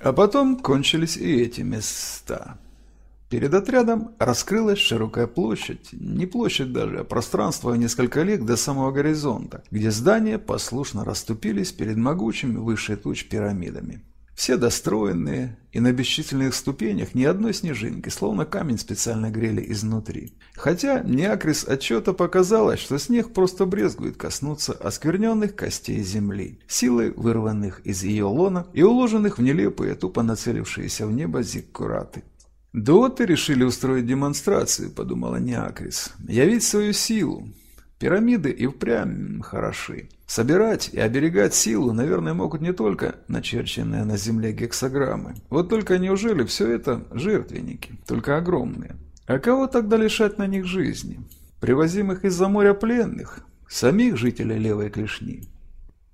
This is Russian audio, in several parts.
А потом кончились и эти места. Перед отрядом раскрылась широкая площадь, не площадь даже, а пространство несколько лет до самого горизонта, где здания послушно расступились перед могучими выше туч пирамидами. Все достроенные, и на бесчисленных ступенях ни одной снежинки, словно камень специально грели изнутри. Хотя Неакрис отчета показалось, что снег просто брезгует коснуться оскверненных костей земли, силой вырванных из ее лона и уложенных в нелепые, тупо нацелившиеся в небо зиккураты. «Доты решили устроить демонстрацию», — подумала Неакрис, — «явить свою силу, Пирамиды и впрямь хороши. Собирать и оберегать силу, наверное, могут не только начерченные на земле гексограммы. Вот только неужели все это жертвенники, только огромные? А кого тогда лишать на них жизни? Привозимых из-за моря пленных? Самих жителей левой клешни?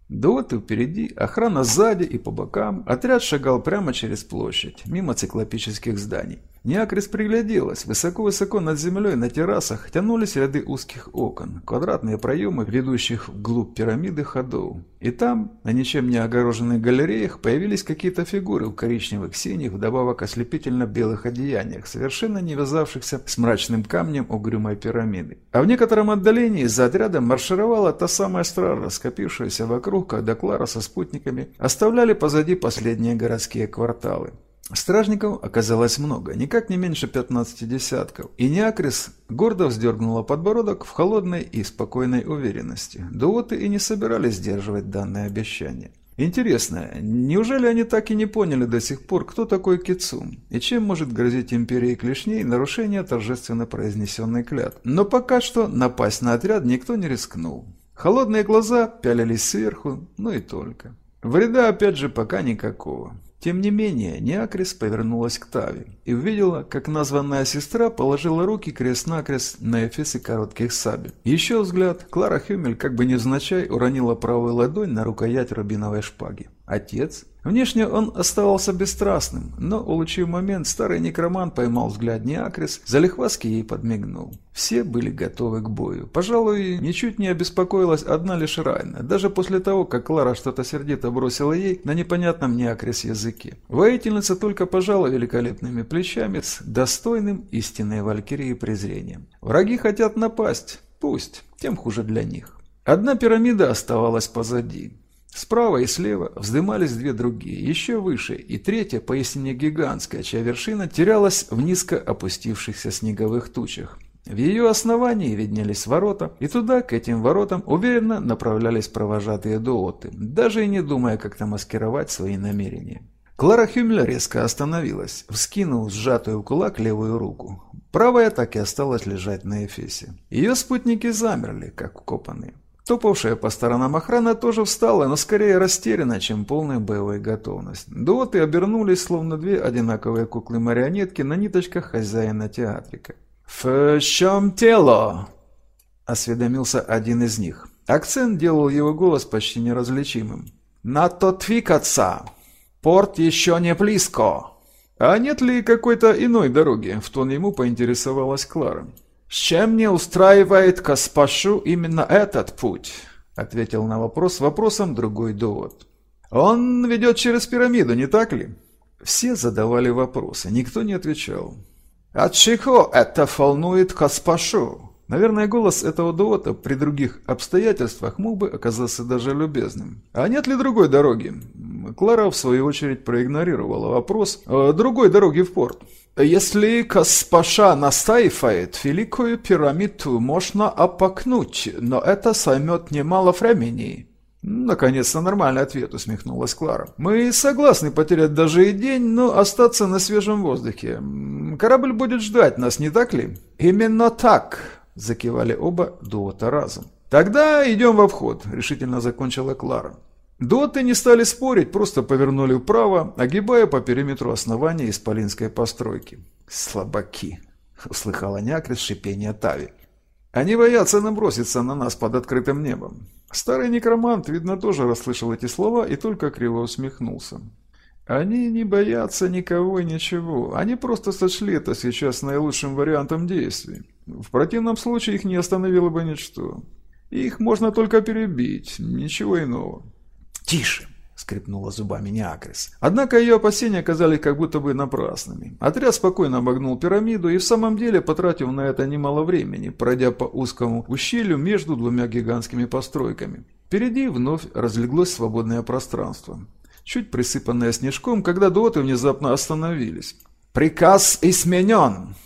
Доты впереди, охрана сзади и по бокам. Отряд шагал прямо через площадь, мимо циклопических зданий. Неакрис пригляделась. Высоко-высоко над землей на террасах тянулись ряды узких окон, квадратные проемы, ведущих вглубь пирамиды ходов. И там, на ничем не огороженных галереях, появились какие-то фигуры в коричневых синих, вдобавок ослепительно белых одеяниях, совершенно не вязавшихся с мрачным камнем угрюмой пирамиды. А в некотором отдалении за отрядом маршировала та самая стража, скопившаяся вокруг, когда Клара со спутниками оставляли позади последние городские кварталы. Стражников оказалось много, никак не меньше 15 десятков, и Неакрис гордо вздергнула подбородок в холодной и спокойной уверенности. Дуоты и не собирались сдерживать данное обещание. Интересно, неужели они так и не поняли до сих пор, кто такой Кицум, и чем может грозить империи клешней нарушение торжественно произнесенной клятвы? Но пока что напасть на отряд никто не рискнул. Холодные глаза пялились сверху, ну и только. Вреда опять же пока никакого. Тем не менее, Неакрис повернулась к Таве и увидела, как названная сестра положила руки крест-накрест на эфесы коротких сабель. Еще взгляд, Клара Хюмель как бы невзначай уронила правую ладонь на рукоять рубиновой шпаги. Отец? Внешне он оставался бесстрастным, но, улучив момент, старый некроман поймал взгляд Неакрис, залихваски ей подмигнул. Все были готовы к бою. Пожалуй, ничуть не обеспокоилась одна лишь Райна, даже после того, как Клара что-то сердито бросила ей на непонятном Неакрис языке. Воительница только пожала великолепными плечами с достойным истинной валькирии презрением. Враги хотят напасть. Пусть, тем хуже для них. Одна пирамида оставалась позади. Справа и слева вздымались две другие, еще выше, и третья, поистине гигантская, чья вершина терялась в низко опустившихся снеговых тучах. В ее основании виднелись ворота, и туда, к этим воротам, уверенно направлялись провожатые дуоты, даже и не думая как-то маскировать свои намерения. Клара Хюмлер резко остановилась, вскинув сжатую в кулак левую руку. Правая так и осталась лежать на эфесе. Ее спутники замерли, как укопанные. Топавшая по сторонам охрана тоже встала, но скорее растеряна, чем полная боевая готовность. Дуоты обернулись, словно две одинаковые куклы-марионетки на ниточках хозяина театрика. «В чем тело?» – осведомился один из них. Акцент делал его голос почти неразличимым. «На то твикаться! Порт еще не близко!» «А нет ли какой-то иной дороги?» – в тон ему поинтересовалась Клара. «С чем не устраивает Каспашу именно этот путь?» — ответил на вопрос вопросом другой довод. «Он ведет через пирамиду, не так ли?» Все задавали вопросы, никто не отвечал. «От чего это волнует Каспашу?» Наверное, голос этого дуота при других обстоятельствах мог бы оказаться даже любезным. А нет ли другой дороги? Клара, в свою очередь, проигнорировала вопрос другой дороги в порт. Если Каспаша настаивает, Великую пирамиду можно опакнуть, но это займет немало времени. Наконец-то нормальный ответ, усмехнулась Клара. Мы согласны потерять даже и день, но остаться на свежем воздухе. Корабль будет ждать нас, не так ли? Именно так, закивали оба дуота разом. Тогда идем во вход, решительно закончила Клара. Доты не стали спорить, просто повернули вправо, огибая по периметру основания исполинской постройки. «Слабаки!» — услыхала Някрис шипение Тави. «Они боятся наброситься на нас под открытым небом». Старый некромант, видно, тоже расслышал эти слова и только криво усмехнулся. «Они не боятся никого и ничего. Они просто сочли это сейчас наилучшим вариантом действий. В противном случае их не остановило бы ничто. Их можно только перебить, ничего иного». «Тише!» – скрипнула зубами Неакрис. Однако ее опасения оказались как будто бы напрасными. Отряд спокойно обогнул пирамиду и в самом деле потратил на это немало времени, пройдя по узкому ущелью между двумя гигантскими постройками. Впереди вновь разлеглось свободное пространство, чуть присыпанное снежком, когда доты внезапно остановились. «Приказ изменен!» –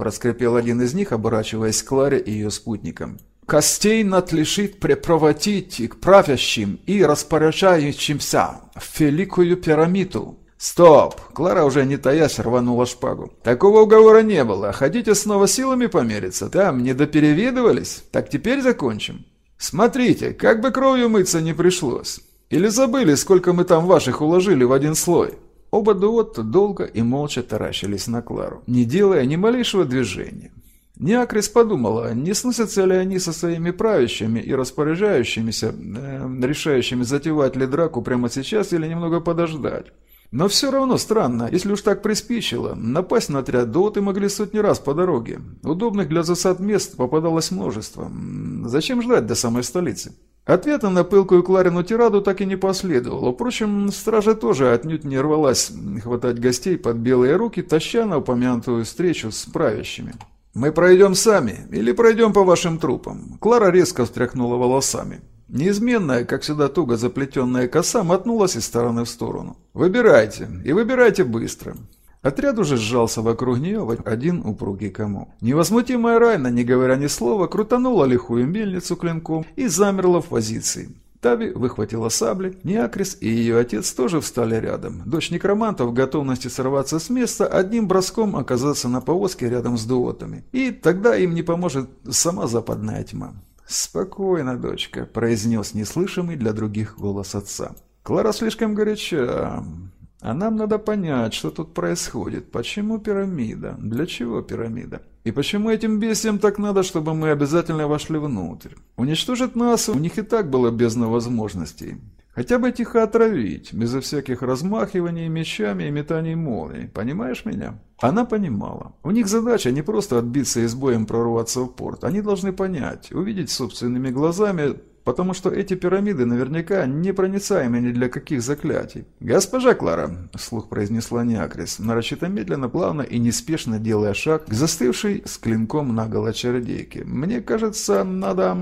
проскрипел один из них, оборачиваясь к Кларе и ее спутникам. Костей надлежит препроводить к правящим и распоряжающимся в Великую пирамиду. Стоп! Клара уже не таясь рванула шпагу. Такого уговора не было. Хотите снова силами помериться? Там не доперевидывались? Так теперь закончим. Смотрите, как бы кровью мыться не пришлось. Или забыли, сколько мы там ваших уложили в один слой? Оба дуотта долго и молча таращились на Клару, не делая ни малейшего движения. Неакрис подумала, не сносятся ли они со своими правящими и распоряжающимися, э, решающими затевать ли драку прямо сейчас или немного подождать. Но все равно странно, если уж так приспичило, напасть на отряд доты могли сотни раз по дороге. Удобных для засад мест попадалось множество. Зачем ждать до самой столицы? Ответа на пылкую Кларину тираду так и не последовало. Впрочем, стража тоже отнюдь не рвалась хватать гостей под белые руки, таща на упомянутую встречу с правящими. «Мы пройдем сами или пройдем по вашим трупам?» Клара резко встряхнула волосами. Неизменная, как всегда туго заплетенная коса, мотнулась из стороны в сторону. «Выбирайте, и выбирайте быстро». Отряд уже сжался вокруг нее в один упругий комок. Невозмутимая Райна, не говоря ни слова, крутанула лихую мельницу клинком и замерла в позиции. Тави выхватила сабли, Неакрис и ее отец тоже встали рядом. Дочь некроманта в готовности сорваться с места, одним броском оказаться на повозке рядом с дуотами. И тогда им не поможет сама западная тьма. «Спокойно, дочка», – произнес неслышимый для других голос отца. «Клара слишком горяча. А нам надо понять, что тут происходит. Почему пирамида? Для чего пирамида? И почему этим бесям так надо, чтобы мы обязательно вошли внутрь? Уничтожить нас у них и так было бездна возможностей. Хотя бы тихо отравить, безо всяких размахиваний мечами и метаний молний. Понимаешь меня? Она понимала. У них задача не просто отбиться и с боем прорваться в порт. Они должны понять, увидеть собственными глазами потому что эти пирамиды наверняка непроницаемы ни для каких заклятий. «Госпожа Клара», — вслух произнесла Неакрис, нарочито медленно, плавно и неспешно делая шаг к застывшей с клинком наголо чародейке, «мне кажется, надо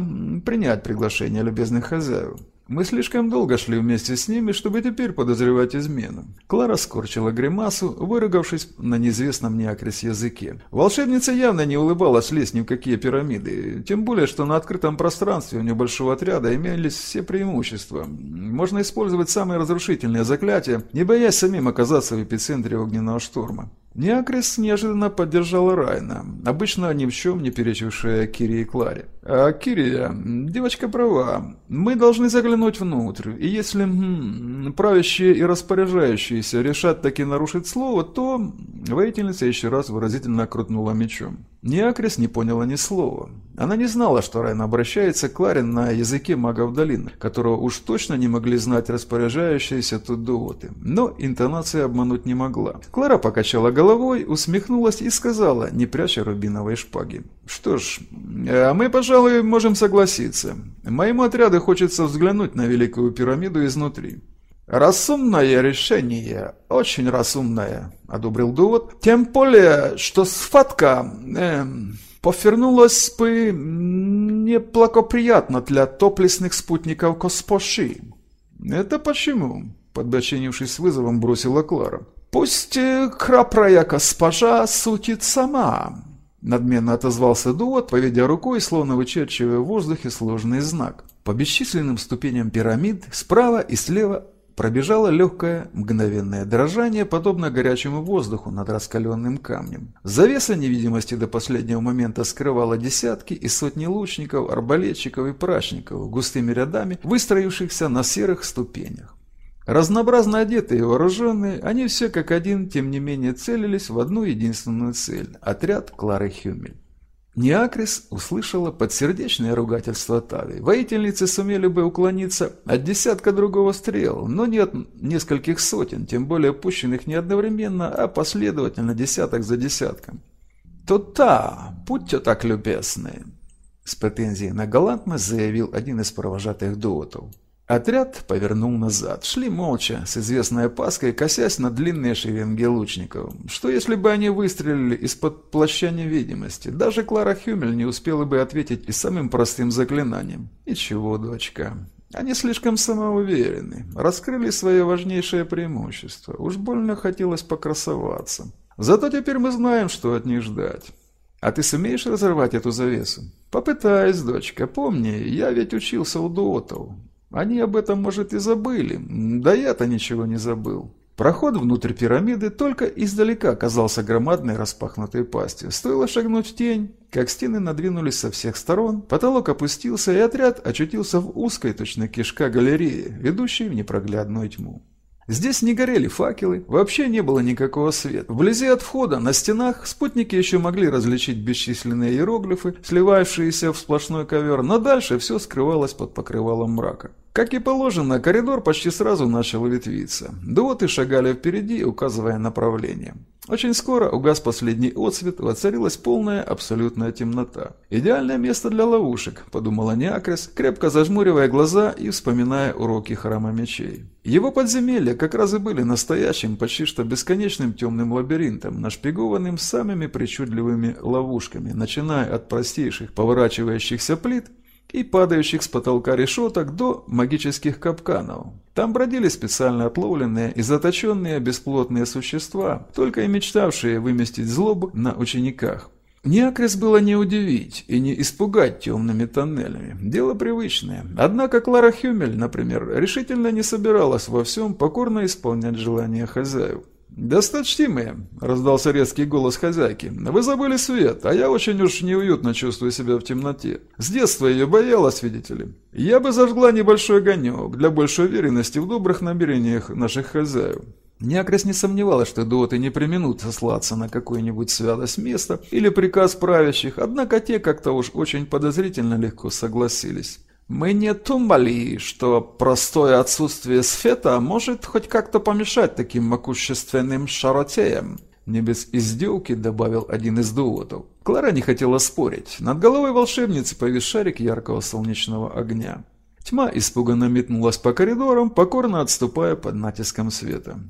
принять приглашение любезных хозяев». Мы слишком долго шли вместе с ними, чтобы теперь подозревать измену. Клара скорчила гримасу, выругавшись на неизвестном неакрес языке. Волшебница явно не улыбалась лезть ни в какие пирамиды, тем более, что на открытом пространстве у небольшого отряда имелись все преимущества. Можно использовать самые разрушительные заклятия, не боясь самим оказаться в эпицентре огненного шторма. Неакрис неожиданно поддержала Райна, обычно ни в чем не перечившая Кире и Кларе. «А, Кирия, девочка права. Мы должны заглянуть внутрь, и если хм, правящие и распоряжающиеся решат таки нарушить слово, то...» Воительница еще раз выразительно крутнула мечом. Неакрис не поняла ни слова. Она не знала, что Райан обращается к Кларе на языке магов долины, которого уж точно не могли знать распоряжающиеся тут дуоты. Но интонация обмануть не могла. Клара покачала головой, усмехнулась и сказала, не пряча рубиновой шпаги. «Что ж, а мы, пожалуй, можем согласиться. Моему отряду хочется взглянуть на Великую пирамиду изнутри». «Разумное решение, очень разумное», — одобрил довод. «Тем более, что схватка э, повернулась бы неплакоприятно для топлесных спутников Коспоши». «Это почему?» — подбоченившись с вызовом, бросила Клара. «Пусть э, храбрая госпожа сутит сама», — надменно отозвался довод, поведя рукой, словно вычерчивая в воздухе сложный знак. По бесчисленным ступеням пирамид справа и слева Пробежало легкое, мгновенное дрожание, подобно горячему воздуху над раскаленным камнем. Завеса невидимости до последнего момента скрывала десятки и сотни лучников, арбалетчиков и прачников, густыми рядами, выстроившихся на серых ступенях. Разнообразно одетые и вооруженные, они все как один, тем не менее, целились в одну единственную цель – отряд Клары Хюмель. Неакрис услышала подсердечное ругательство Тави. Воительницы сумели бы уклониться от десятка другого стрел, но не от нескольких сотен, тем более пущенных не одновременно, а последовательно десяток за десятком. «То-та, будьте так любезны!» С претензией на галантность заявил один из провожатых дуотов. Отряд повернул назад. Шли молча, с известной опаской, косясь на длинные шеренги лучников. Что если бы они выстрелили из-под плаща невидимости? Даже Клара Хюмель не успела бы ответить и самым простым заклинанием. Ничего, дочка. Они слишком самоуверены. Раскрыли свое важнейшее преимущество. Уж больно хотелось покрасоваться. Зато теперь мы знаем, что от них ждать. А ты сумеешь разорвать эту завесу? Попытаюсь, дочка. Помни, я ведь учился у дуотов. Они об этом, может, и забыли. Да я-то ничего не забыл. Проход внутрь пирамиды только издалека казался громадной распахнутой пастью. Стоило шагнуть в тень, как стены надвинулись со всех сторон, потолок опустился, и отряд очутился в узкой, точно кишка галереи, ведущей в непроглядную тьму. Здесь не горели факелы, вообще не было никакого света. Вблизи от входа на стенах спутники еще могли различить бесчисленные иероглифы, сливавшиеся в сплошной ковер, но дальше все скрывалось под покрывалом мрака. Как и положено, коридор почти сразу начал ветвиться. Дуоты шагали впереди, указывая направление. Очень скоро угас последний отсвет, воцарилась полная абсолютная темнота. «Идеальное место для ловушек», – подумала Неакрес, крепко зажмуривая глаза и вспоминая уроки храма мечей. Его подземелья как раз и были настоящим, почти что бесконечным темным лабиринтом, нашпигованным самыми причудливыми ловушками, начиная от простейших поворачивающихся плит и падающих с потолка решеток до магических капканов. Там бродили специально отловленные и заточенные бесплотные существа, только и мечтавшие выместить злобу на учениках. Неакрис было не удивить и не испугать темными тоннелями. Дело привычное. Однако Клара Хюмель, например, решительно не собиралась во всем покорно исполнять желания хозяев. «Досточтимые!» – раздался резкий голос хозяйки. «Вы забыли свет, а я очень уж неуютно чувствую себя в темноте. С детства ее боялась, видите ли. Я бы зажгла небольшой огонек для большей уверенности в добрых намерениях наших хозяев». Неакрес не сомневалась, что дуоты не применут сослаться на какую-нибудь святость места или приказ правящих, однако те как-то уж очень подозрительно легко согласились. Мы не думали, что простое отсутствие света может хоть как-то помешать таким могущественным шаротеям. Не без издевки добавил один из дуотов. Клара не хотела спорить. Над головой волшебницы повис шарик яркого солнечного огня. Тьма испуганно метнулась по коридорам, покорно отступая под натиском света.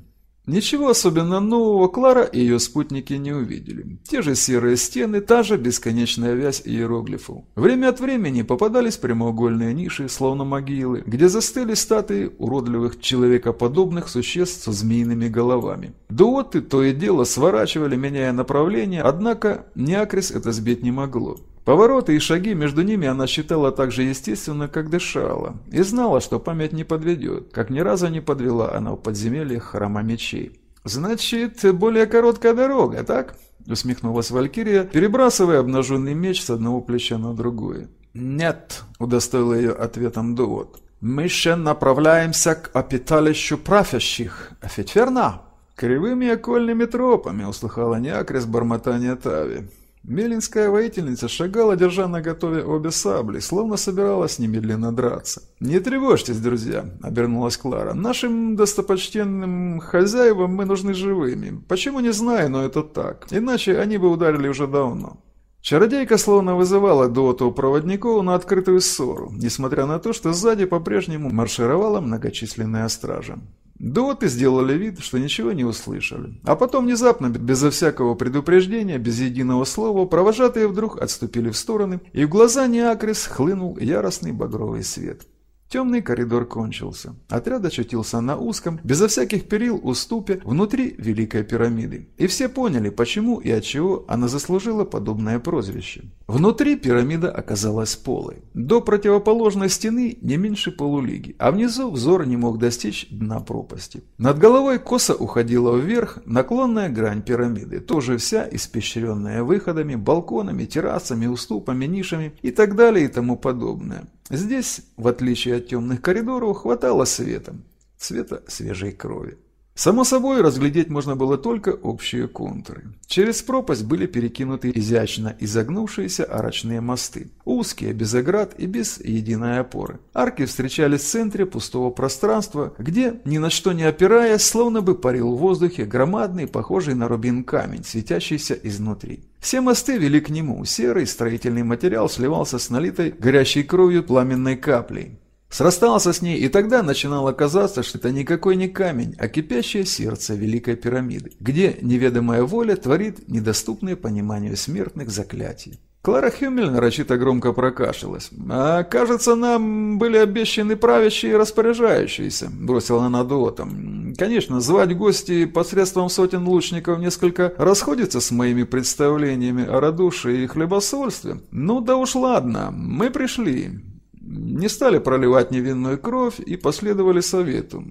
Ничего особенно нового Клара и ее спутники не увидели. Те же серые стены, та же бесконечная вязь иероглифов. Время от времени попадались прямоугольные ниши, словно могилы, где застыли статуи уродливых человекоподобных существ со змеиными головами. Дуоты то и дело сворачивали, меняя направление, однако Неакрис это сбить не могло. Повороты и шаги между ними она считала так же естественно, как дышала, и знала, что память не подведет, как ни разу не подвела она в подземельях храма мечей. «Значит, более короткая дорога, так?» — усмехнулась Валькирия, перебрасывая обнаженный меч с одного плеча на другое. «Нет», — удостоил ее ответом довод. «Мы еще направляемся к опиталищу правящих, ведь верно?» «Кривыми окольными тропами», — услыхала Неакрис бормотание Тави. Мелинская воительница шагала, держа на готове обе сабли, словно собиралась немедленно драться. «Не тревожьтесь, друзья», — обернулась Клара. «Нашим достопочтенным хозяевам мы нужны живыми. Почему, не знаю, но это так. Иначе они бы ударили уже давно». Чародейка словно вызывала дуоту проводников на открытую ссору, несмотря на то, что сзади по-прежнему маршировала многочисленная стража. Доты сделали вид, что ничего не услышали. А потом внезапно, безо всякого предупреждения, без единого слова, провожатые вдруг отступили в стороны, и в глаза Неакрис хлынул яростный багровый свет. Темный коридор кончился. Отряд очутился на узком, безо всяких перил уступе, внутри Великой пирамиды. И все поняли, почему и от чего она заслужила подобное прозвище. Внутри пирамида оказалась полой. До противоположной стены не меньше полулиги, а внизу взор не мог достичь дна пропасти. Над головой косо уходила вверх наклонная грань пирамиды, тоже вся испещренная выходами, балконами, террасами, уступами, нишами и так далее и тому подобное. Здесь, в отличие от темных коридоров, хватало света, цвета свежей крови. Само собой, разглядеть можно было только общие контуры. Через пропасть были перекинуты изящно изогнувшиеся арочные мосты. Узкие, без оград и без единой опоры. Арки встречались в центре пустого пространства, где, ни на что не опираясь, словно бы парил в воздухе громадный, похожий на рубин камень, светящийся изнутри. Все мосты вели к нему, серый строительный материал сливался с налитой горящей кровью пламенной каплей. Срастался с ней, и тогда начинало казаться, что это никакой не камень, а кипящее сердце Великой Пирамиды, где неведомая воля творит недоступные пониманию смертных заклятий. Клара Хюмель нарочито громко прокашлялась. «А, кажется, нам были обещаны правящие и распоряжающиеся», — бросила она дуотом. «Конечно, звать гостей посредством сотен лучников несколько расходится с моими представлениями о радушии и хлебосольстве. Ну да уж ладно, мы пришли. Не стали проливать невинную кровь и последовали совету.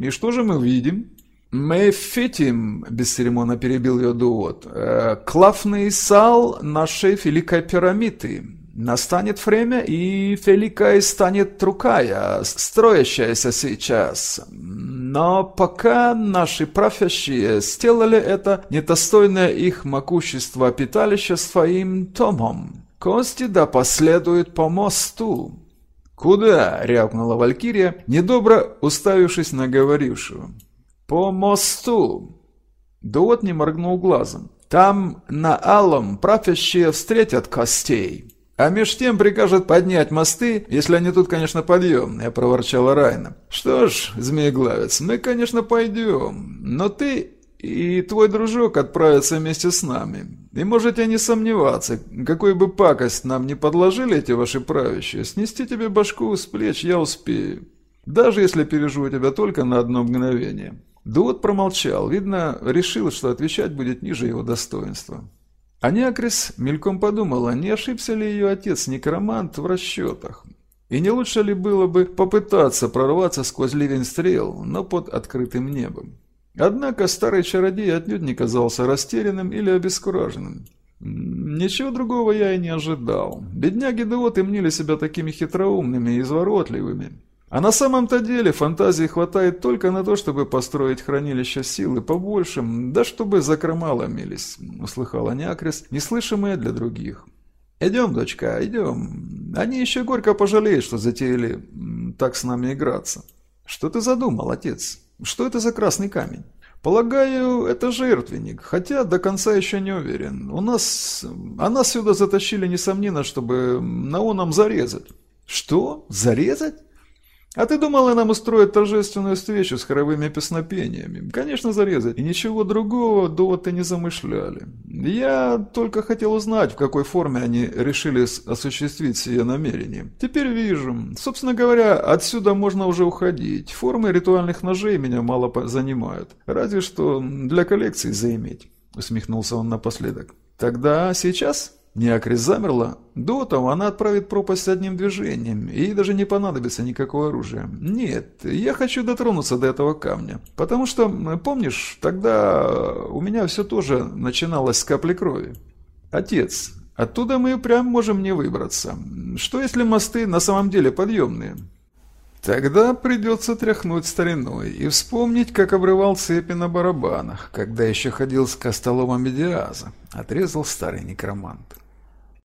И что же мы видим?» «Мы фитим», — бесцеремонно перебил ее Дуот, э, — «клафный сал нашей великой пирамиды. Настанет время, и великой станет другая, строящаяся сейчас. Но пока наши правящие сделали это недостойное их могущества питалище своим томом, кости да последуют по мосту». «Куда?» — рявкнула Валькирия, недобро уставившись на говорившего. «По мосту!» Дуот не моргнул глазом. «Там на Алом правящие встретят костей, а меж тем прикажут поднять мосты, если они тут, конечно, подъемные», — проворчала Райна. «Что ж, змееглавец, мы, конечно, пойдем, но ты и твой дружок отправятся вместе с нами. И можете не сомневаться, какой бы пакость нам не подложили эти ваши правящие, снести тебе башку с плеч я успею, даже если переживу тебя только на одно мгновение». Дуот промолчал, видно, решил, что отвечать будет ниже его достоинства. А Неакрис мельком подумала, не ошибся ли ее отец-некромант в расчетах. И не лучше ли было бы попытаться прорваться сквозь ливень стрел, но под открытым небом. Однако старый чародей отнюдь не казался растерянным или обескураженным. Ничего другого я и не ожидал. Бедняги Дуоты мнили себя такими хитроумными и изворотливыми. А на самом-то деле фантазии хватает только на то, чтобы построить хранилище силы побольше, да чтобы закрома ломились, услыхала Неакрис, неслышимые для других. «Идем, дочка, идем. Они еще горько пожалеют, что затеяли так с нами играться». «Что ты задумал, отец? Что это за красный камень?» «Полагаю, это жертвенник, хотя до конца еще не уверен. У нас... А нас сюда затащили, несомненно, чтобы Наоном зарезать». «Что? Зарезать?» А ты думала, нам устроят торжественную встречу с хоровыми песнопениями? Конечно, зарезать. И ничего другого доводы не замышляли. Я только хотел узнать, в какой форме они решили осуществить сие намерение. Теперь вижу. Собственно говоря, отсюда можно уже уходить. Формы ритуальных ножей меня мало занимают. Разве что для коллекции заиметь. Усмехнулся он напоследок. Тогда сейчас... Неакрис замерла. До того она отправит пропасть одним движением, ей даже не понадобится никакого оружия. Нет, я хочу дотронуться до этого камня. Потому что, помнишь, тогда у меня все тоже начиналось с капли крови. Отец, оттуда мы прям можем не выбраться. Что если мосты на самом деле подъемные? Тогда придется тряхнуть стариной и вспомнить, как обрывал цепи на барабанах, когда еще ходил с костоломом Медиаза, отрезал старый некромант.